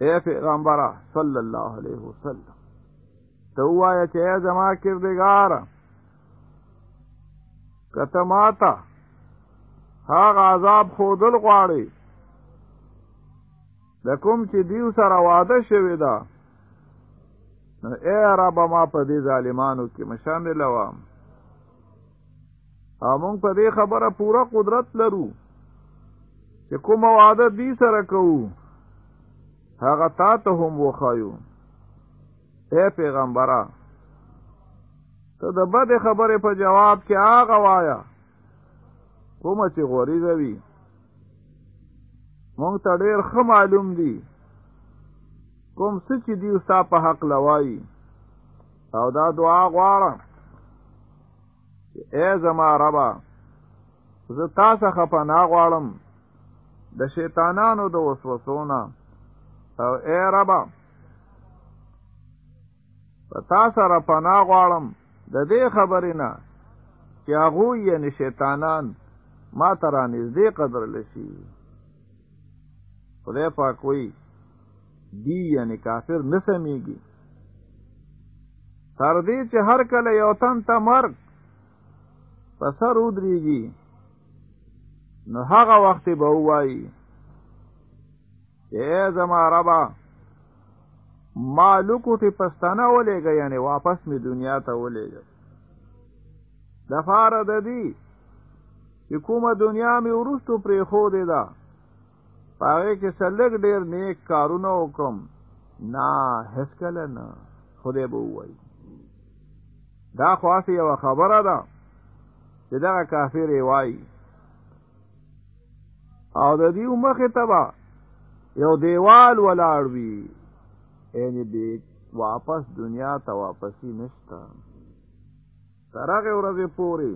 اے پیغمبر صلی الله علیه وسلم ته وایا چې زما کردګار کته ماته هغه عذاب خودل غواړي د کوم چې دیو سره واده شوی دا اے رب ما په دې ظالمانو کې مشامل وام او موږ په دې خبره پوره قدرت لرو چې کوم وعده دې سره کوو هغه تا ته هم وخایو اے پیغمبره ته د بده خبره په جواب کې هغه وایا کومه چې غوریزه وي مونږ ته ډیر ښه معلوم دي کوم څه چې دی ستا په حق لوایي او دا دعا غواړم چې اے زما ربا زه تا څخه پناه غواړم د شیطانانو د وسوسو نه او اے ربا په تا سره پناه غواړم د دې خبرې نه چې هغه یې شیطانان ما تر نږدې قدر لشي خدای پاک وایي دی یعنی کافر نه سمېږي تر دې چې هر کله یو تن ته مرګ په سر ودرېږي نو هغه وخت به ووایي اے زما ربا ما لکوټې پستانه ولېږه یعنی واپس می دنیا ته ولېږه د فاره د دې چې کومه دنیا می ورستو پرې خو دې ده پاره کې سلګ ډیر نیک کارونه وکم نه هیڅ کله نه خدای به وای دا خاصه یو خبره ده چې دا کافر وای او د دې مخه تبا یو دیوال ولاړ وی یعنی به واپس دنیا ته واپسی نشته تر هغې ورځې پورې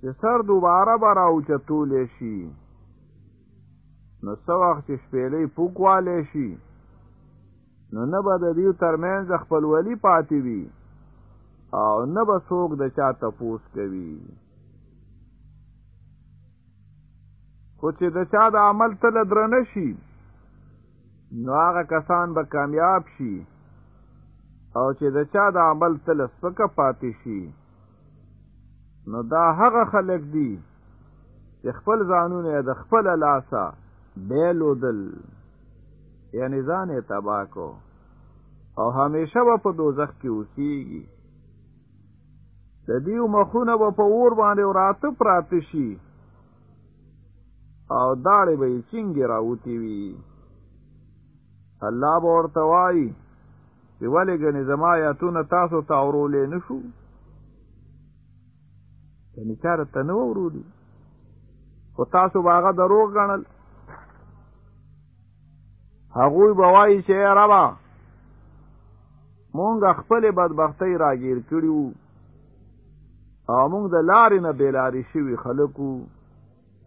چې سر دوباره به راوچتولی شي نو څه وخت چې شپېلۍ پوکوالی شي نو نه به د دیو ترمنځ خپلولي پاتې وي او نه به څوک د چا تپوس کوي خو چې د چا د عمل تله درنه شي نو هغه کسان به کامیاب شي او چې د چا د عمل تل سپکه پاتې شي نو دا هغه خلک دي چې خپل ځانونه د خپل لاسه بیلودل یعنی ځان یې تباه کو او همیشه به په دوزخ کې اوسیږي د دیو مخونه به په اور باندې وراته پراته شي او داړې به یې چینګې راوتي وي الله به ورته وایي چې ولې ګنې زما یاتونه تاسو ته اورولی نه شو یعنې چاره ته نه ورولی خو تاسو به هغه دروغ ګڼل هغوی به وایي چې ای ربه مونږ خپلې بدبختۍ راګیر کړي وو او مونږ د لارې نه بېلارې شوي خلک وو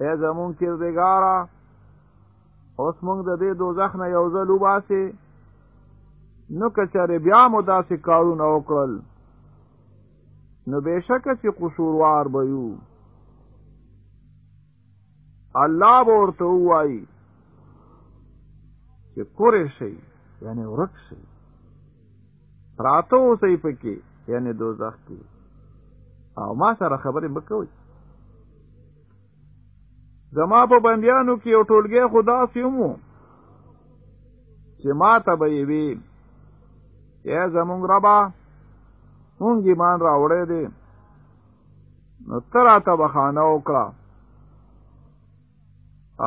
ای زمونږ کردګاره اوس مونږ د دې دوزخ نه یو ځل وباسې نو که چېرې بیا مو داسې کارونه وکړل نو بېشکه چې قصوروار به یو الله به ورته ووایي چې کورې شي یعنی ورک شي پراته اوسئ پکې یعنی دوزخ کې او ما سره خبرې مه کوئ زما په بندیانو کې یو ټولګی خو داسې هم و چې ما ته به یې وي ای زمونږ ربه مونږ ایمان راوړی دی نو ترا ته بخانه وکړه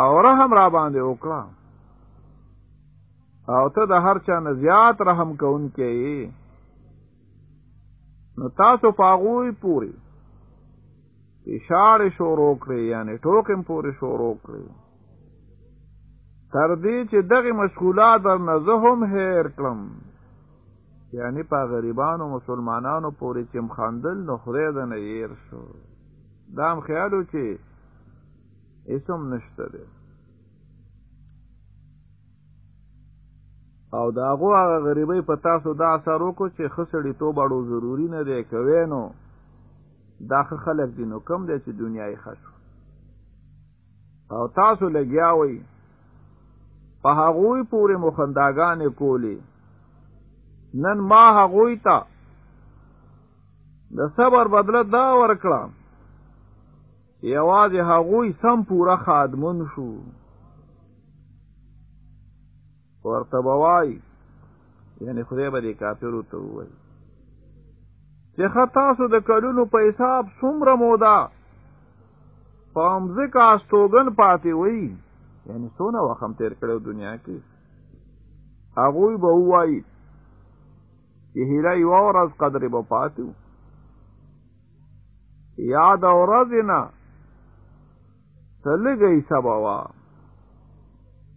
او رحم را باندې وکړه او ته د هر چا نه زیات رحم کوونکی یې نو تاسو په هغوی پورې اشارې شروع کړې یعنې ټوکې هم پورې شروع کړې تر دې چې دغه مشغولات درنه زه هم هېر کړم یعنی په غریبانو مسلمانانو پورې چې مخاندل نو خدای د نه ير شو دا هم خیالو چې اسم نشته دی او دا هغه هغه غریبۍ په تاسو دا اثر وکړو چې خسړی تو بړو ضروری نه دی کوي نو دا خلک دي نو کم دی چې دنیاي خشو او تاسو لګیا وئ په هغوی پورې مخنداګانې کولې نن ما هغوی ته د صبر بدله دا ورکړه یوازې هغوی سم پوره خادمون شو ورته به وایي یعنې خدای به دې کافرو ته ووایي چې ښه تاسو د کلونو په حساب څومره موده په مځکه استوګن پاتې وي یعنې څونه وخت هم تېر کړی دنیا کې هغوی به ووایي چې هیله یوه ورځ قدر به پاتې وو یاد ورځ نه ته لږی سبا وا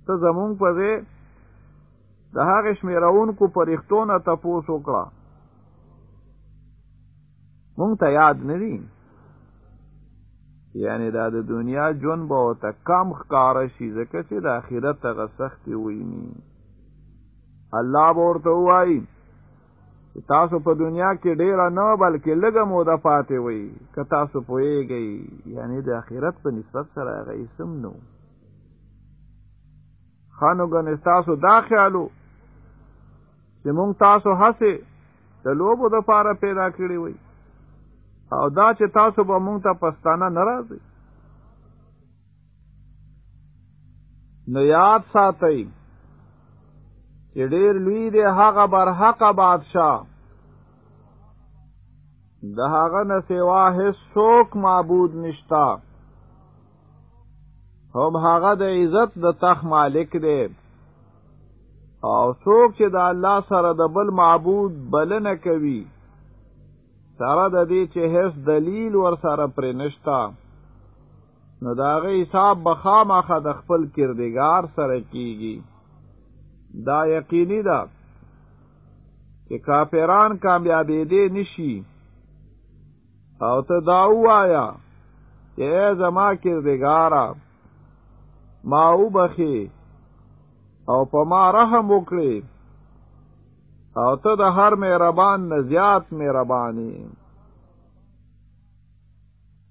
ته زمونږ په ځای د هغې شمېرونکو پرښتو نه تپوس وکړه مونږ ته یاد نه دي یعنی دا د دنیا ژوند به ورته کم ښکاره شي ځکه چې د آخرت هغه سختې ویني الله به ورته ووایي تاسو په دنیا کې ډیره نه بلکې لږه موده پاتې وي که تاسو پوهیږئ یعنی د آخرت په نسبت سره هغه اسم نو خانو ګنې تاسو دا خیالو چې مونږ تاسو هسې د لوبو د پاره پیدا کړی وي او دا چې تاسو به مونږ ته پښتانه ناراضي نو یاد ساتئ چې ډېر لوی دی هغه برحقه بادشاه د هغه نه سوا هیڅ څوک معبود نشتا هم هغه د عزت د تخ مالک دی او څوک چې د الله سره د بل معبود بلنه کوي سره د دې چې هیڅ دلیل ور سره پرې نشتا نو دا غي حساب بخامخه د خپل کردګار سره کیږي دا یقیني ده چې کافران کامیابې دي نشي او ته دا وایا چې زما کردګارا ما وبخي او په ما رحم وکړي او ته د هر مهربان نه زیات مهرباني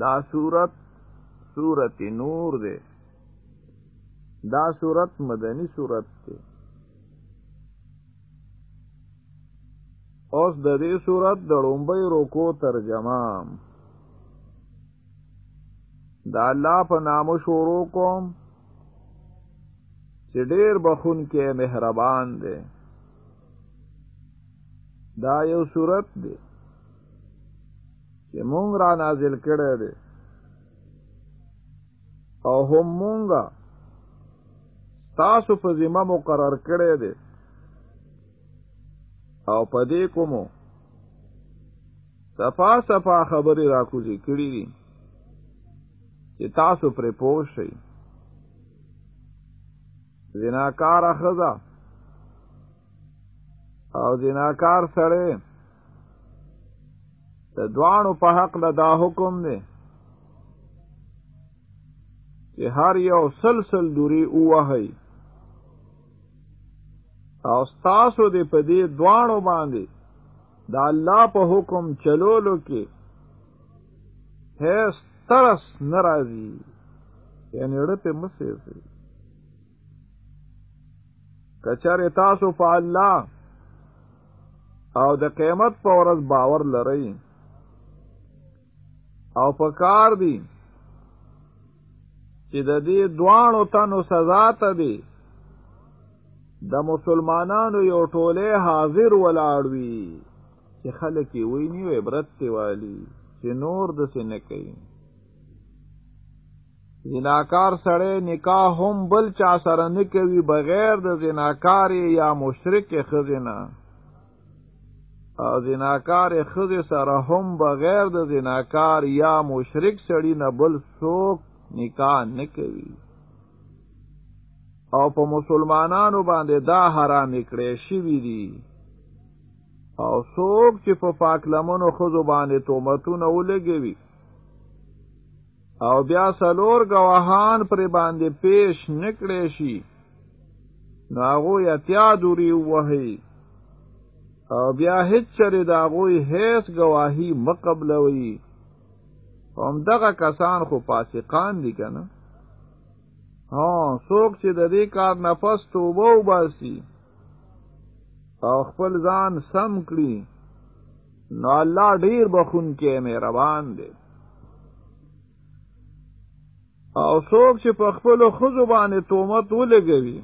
دا صورت صورت نور دی دا صورت مدنی صورت دی اوس د دې صورت د لومبۍ روکو ترجمه د الله په نامو شروع کوم چې ډېر بخون کې مهربان دی دا یو صورت دی چې مونږ را نازل کړی دی او هم مونږه تاسو په ذمه مقرر کړی دی او په دې کومو صفا صفا خبرې را کوزې کړې دي چې تاسو پرې پوه شئ زناکاره ښځه او زناکار سړی د دوانو په حق له دا حکم دی چې هر یو سلسل دوری ووهي او ستاسو دې په دې دوانو باندې د الله په حکم چلولو کې هیڅ ترس ناراضي یعنی ړپه مسیږي کچره تاسو په الله او د قیامت په ورځ باور لرئ او په کار دی چې د دې دوانو تنو سزا ته دی د مسلمانانو یو ټوله حاضر ولاړ وي چې خلک یې ویني او عبرت دی والی چې نور د سینه کوي زناکار سړی نکاح هم بل چا سره نه کوي بغیر د زناکار یا مشرک خزه نه او زناکار خزه سره هم بغیر د زناکار یا مشرک سړی نه بل څوک نکاح نه کوي او په مسلمانانو باندې دا حرام کړی شوی دی او څوک چې په پاک لمنو خزو باندې تومتونه ولګوي او بیا سلور گواهان پر باندې پیش نکړې شي نو هغه یتیا دوری وهي او بیا هیڅ چره دا غوی هیڅ گواهی مقبلوي هم دغه کسان خو فاسقان دي کنه ها څوک چې د دې کار نفس توبه وباسي او خپل ځان سم کړي نو الله ډیر بخون کې مهربان دی او څوک چې په خپل خزو باندې تومت ولګوي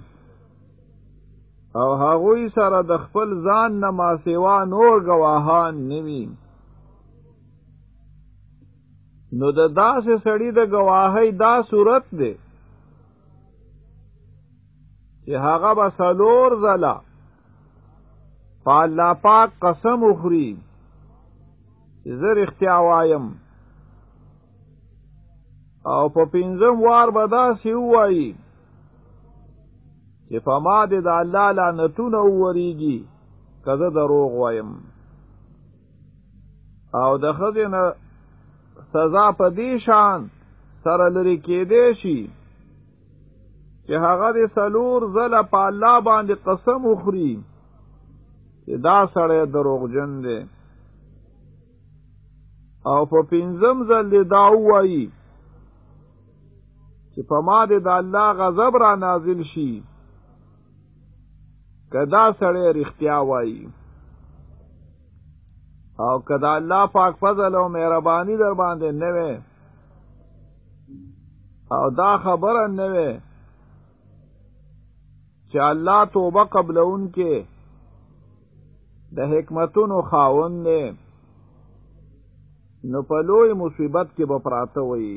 او هغوی سره د خپل ځان نه ما سیوا نور گواهان نوي نو د داسې سړی د گواهی دا صورت دی چې هغه به سلور زله په الله پاک قسم وخوري چې زه رښتیا وایم او په پنځم وار به داسې ووایي چې په ما دې د الله لعنتونه وورېږي که زه دروغ وایم او د ښځې نه سزا په دې شان سره لرې کېدی شي چې هغه د سلور زله په الله باندې قسم وخوري چې دا سړی دروغجن دی او په پنځم ځل دی دا وایي چې په ما دې د الله غضب را نازل شي که دا سړی رښتیا وایي او که د الله پاک فضل او مهرباني در باندې نه وي او دا خبره نه وي چې الله توبه قبلون کې د حکمتونو خاوند دی نو په لوی مصیبت کې به پراته وي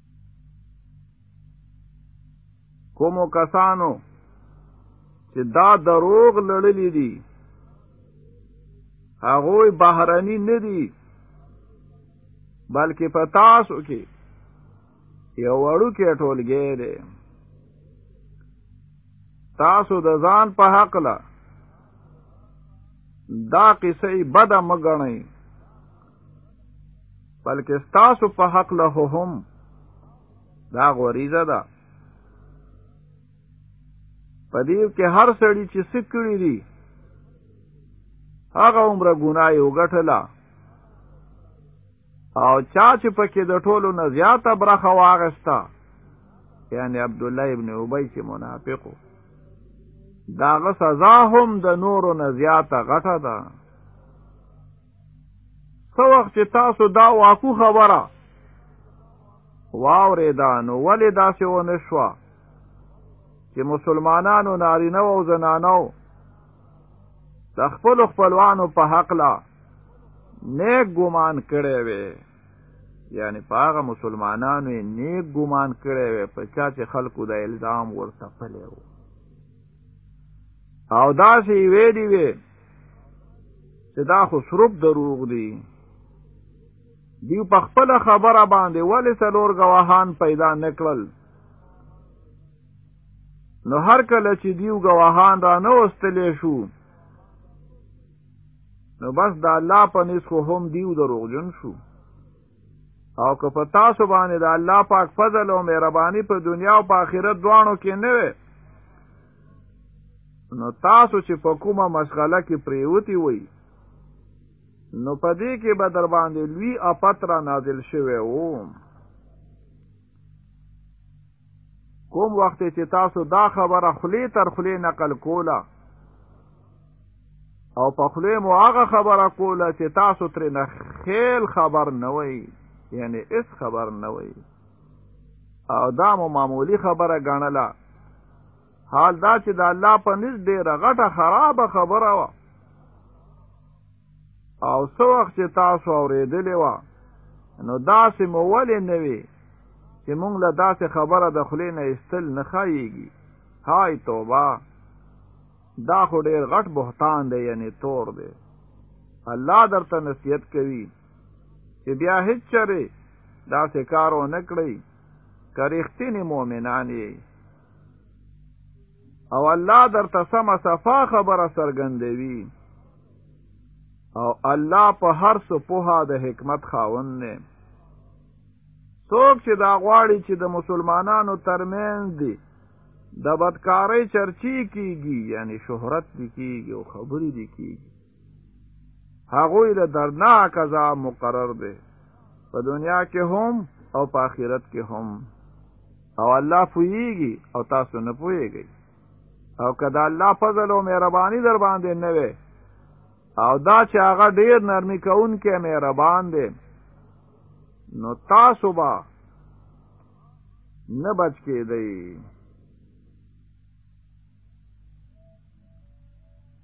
کومو کسانو چې دا دروغ لړلی دي هغوی بهرني نه دي بلکې په تاسو کې یو وړوکی ټولګی دی تاسو د ځان په حق له دا قصه بده مګنئ بلکې تاسو په حق له هم دا غوریزه ده په دې کې هر سړی چې سکړي دي هغه عمر ګناه یو غټلا او چا چې پکې د ټولو نه زیاته برخه واغستا یعنی عبد الله ابن ابی چې منافقو داغه سزا هم د نورو نه زیاته غټه ده څو وخت چې تاسو دا واکو خبره واورې دا نو ولې داسې و نه شوه چې مسلمانانو نارینه او زنانو د خپل خپلوانو په حق لا نیک ګمان کړی وي یعنی په هغه مسلمانانو یې نیک ګمان کړی وي په چا چې خلکو د الزام ورته پلی و او داسې ویلي وي چې دا خو سروب دروغ دی دی په خپل خبره باندې ولې څلور گواهان پیدا نکړل نو هر کله چې دیو گواهان را نه وستلې شو نو بس د الله په نس خو هم دیو دروغجن شو او که په تاسو باندې د الله پاک فضل او مهرباني په دنیا او په آخرت دواړو کې نه وي نو تاسو چې په کومه مشغله کې پریوتی وي نو په دې کې به در باندې لوی اپترا نازل شوی وو کوم وخت چې تاسو دا خبره خلی تر خلی نقل کوله او په خلی مو هغه خبره کوله چې تاسو ترې نه خیل خبر نه وئ یعنی اس خبر نه وئ او دا مو معمولی خبره ګڼله حال دا چې د الله په نس ډېره غټه خرابه خبره وه او څه وخت چې تاسو اورېدلې وه نو داسې مو ولې نه وي چې مونږ له داسې خبره د خولې نه ایستل نه ښایېږي های توبه دا خو ډېر غټ بهتان دی یعنې تور دی الله درته نصیحت کوي چې بیا هیڅ چره داسې کار و نه کړئ که رښتینې مؤمنان یې او الله درته سمه صفا خبره څرګندوي او الله په هر څه پوها د حکمت خاوند نه څوک چې دا غواړي چې د مسلمانانو ترمنځ دي د بدکارۍ چرچی کیږي یعنی شهرت دی کیږي او خبرې دی کیږي هغوی له درناک عذاب مقرر دی په دنیا کې هم او په آخرت کې هم او الله پوهیږي او تاسو نه پوهیږئ او که د الله فضل او مهرباني در باندې نه وي او دا چې هغه ډیر نرمي کوونکی مهربان دی نو تاسو به نه بچ کېدئ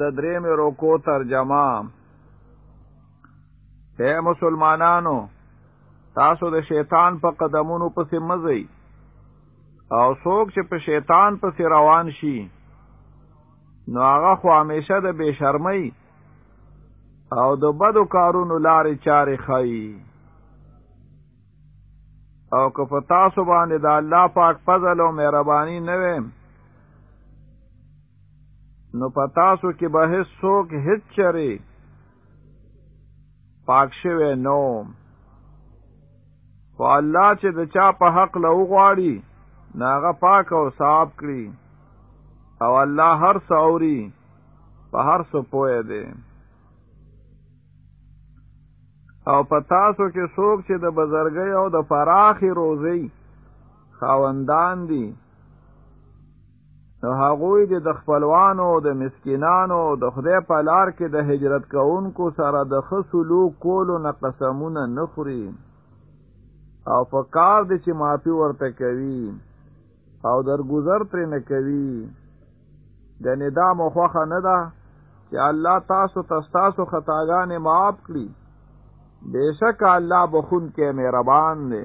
د دریم رکو ترجمه اے مسلمانانو تاسو د شیطان په قدمونو پسې مزئ او څوک چې په شیطان پسې روان شي نو هغه خو همیشه د بے شرمۍ او د بدو کارونو لارې چارې خایي او که په تاسو باندې د الله پاک فضل او مهرباني نه وي نو په تاسو کې به هیڅ څوک هیڅ چره پاک شوی نو خو الله چې د چا په حق له وغواړي ناغه پاک او صاحب کړي او الله هر څه اوري په هر څه پوهه دی او په تاسو کې څوک چې د بزرګۍ او د پراخي روزي خاوندان دي نو هغوی د خپلوانو او د مسکینانو د خدای په لار کې د هجرت کوونکو سره د ښه سلوک کولو نه قسمونه نه خوري او په کار دی چې معافي ورته کوي او درګذر ترې نه کوي ګنې دا مو خوښه نه ده چې الله تاسو ته ستاسو خطاګانې معاف کړي بېشکه الله بخونکی مهربان دی